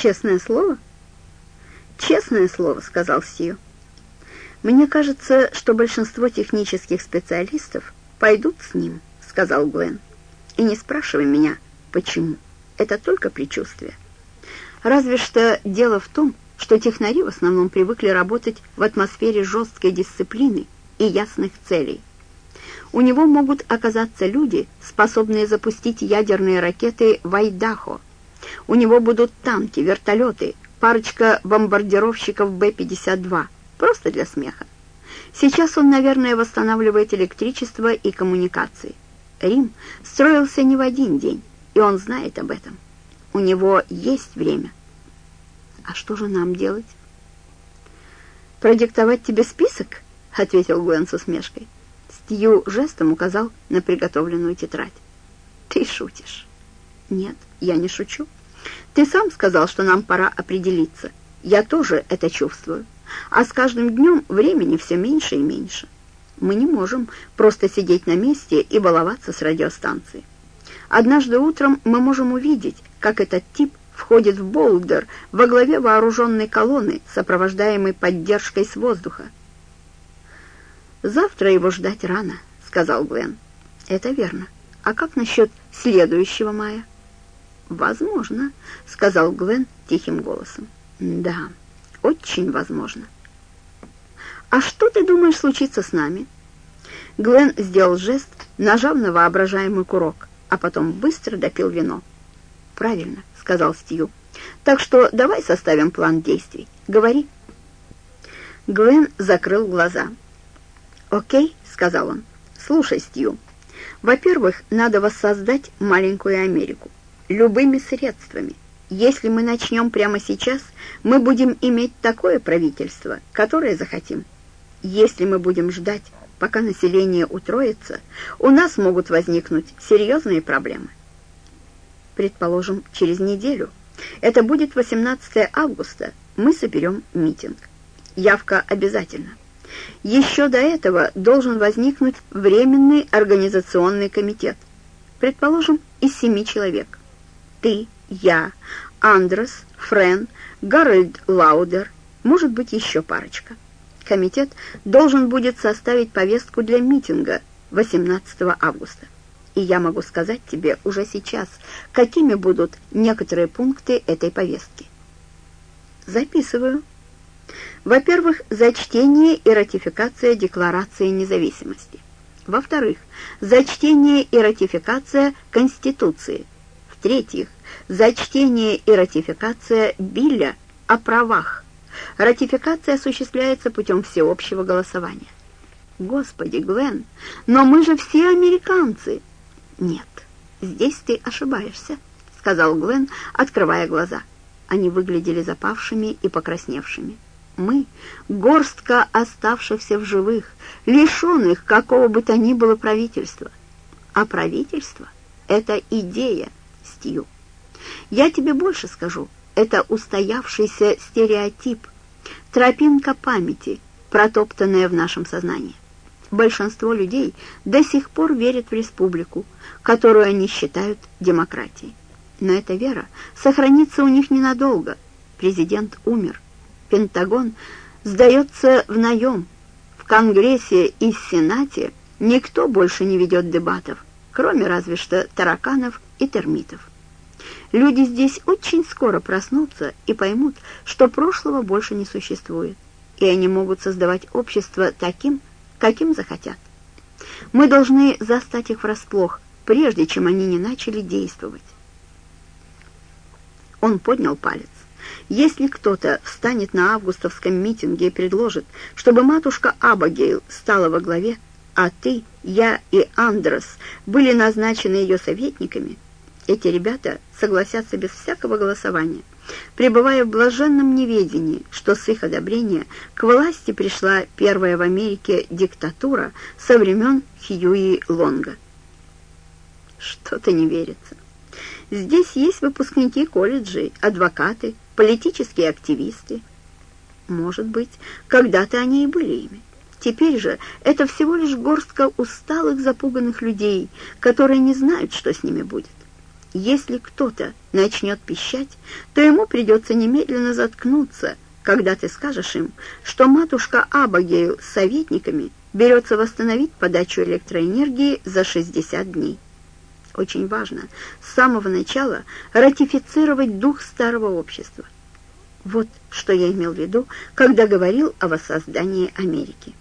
Честное слово? Честное слово, сказал Сью. Мне кажется, что большинство технических специалистов пойдут с ним, сказал Гвен. И не спрашивай меня, почему. Это только предчувствие. Разве что дело в том, что технари в основном привыкли работать в атмосфере жесткой дисциплины и ясных целей. У него могут оказаться люди, способные запустить ядерные ракеты в Айдахо, у него будут танки, вертолеты, парочка бомбардировщиков Б-52. Просто для смеха. Сейчас он, наверное, восстанавливает электричество и коммуникации. Рим строился не в один день, и он знает об этом. У него есть время. А что же нам делать? «Продиктовать тебе список?» — ответил Гуэн с усмешкой. Стью жестом указал на приготовленную тетрадь. «Ты шутишь?» «Нет, я не шучу. Ты сам сказал, что нам пора определиться. Я тоже это чувствую. А с каждым днем времени все меньше и меньше. Мы не можем просто сидеть на месте и баловаться с радиостанцией. Однажды утром мы можем увидеть, как этот тип входит в Болдер во главе вооруженной колонны, сопровождаемой поддержкой с воздуха. «Завтра его ждать рано», — сказал Гвен. «Это верно. А как насчет следующего мая?» «Возможно», — сказал Гвен тихим голосом. «Да, очень возможно». «А что ты думаешь случится с нами?» Гвен сделал жест, нажав на воображаемый курок, а потом быстро допил вино. «Правильно», — сказал Стью. «Так что давай составим план действий. Говори». Гвен закрыл глаза. «Окей», — сказал он. «Слушай, Стью, во-первых, надо воссоздать маленькую Америку любыми средствами. Если мы начнем прямо сейчас, мы будем иметь такое правительство, которое захотим. Если мы будем ждать, пока население утроится, у нас могут возникнуть серьезные проблемы. Предположим, через неделю. Это будет 18 августа. Мы соберем митинг. Явка обязательно. Еще до этого должен возникнуть Временный организационный комитет. Предположим, из семи человек ты, я, Андрес, Френ, Гарольд Лаудер, может быть, еще парочка. Комитет должен будет составить повестку для митинга 18 августа. И я могу сказать тебе уже сейчас, какими будут некоторые пункты этой повестки. Записываю. Во-первых, зачтение и ратификация Декларации независимости. Во-вторых, зачтение и ратификация Конституции – в-третьих, зачтение и ратификация Билля о правах. Ратификация осуществляется путем всеобщего голосования. Господи, Гвен, но мы же все американцы. Нет, здесь ты ошибаешься, сказал Гвен, открывая глаза. Они выглядели запавшими и покрасневшими. Мы — горстка оставшихся в живых, лишенных какого бы то ни было правительства. А правительство — это идея, властью. Я тебе больше скажу, это устоявшийся стереотип, тропинка памяти, протоптанная в нашем сознании. Большинство людей до сих пор верят в республику, которую они считают демократией. Но эта вера сохранится у них ненадолго. Президент умер. Пентагон сдается в наем. В Конгрессе и Сенате никто больше не ведет дебатов, кроме разве что тараканов и термитов. Люди здесь очень скоро проснутся и поймут, что прошлого больше не существует, и они могут создавать общество таким, каким захотят. Мы должны застать их врасплох, прежде чем они не начали действовать. Он поднял палец. Если кто-то встанет на августовском митинге и предложит, чтобы матушка Абагейл стала во главе, а ты, я и Андрес были назначены ее советниками, эти ребята согласятся без всякого голосования, пребывая в блаженном неведении, что с их одобрения к власти пришла первая в Америке диктатура со времен Хьюи Лонга. Что-то не верится. Здесь есть выпускники колледжей, адвокаты, политические активисты. Может быть, когда-то они и были ими. Теперь же это всего лишь горстка усталых, запуганных людей, которые не знают, что с ними будет. Если кто-то начнет пищать, то ему придется немедленно заткнуться, когда ты скажешь им, что матушка Абагею с советниками берется восстановить подачу электроэнергии за 60 дней. Очень важно с самого начала ратифицировать дух старого общества. Вот что я имел в виду, когда говорил о воссоздании Америки.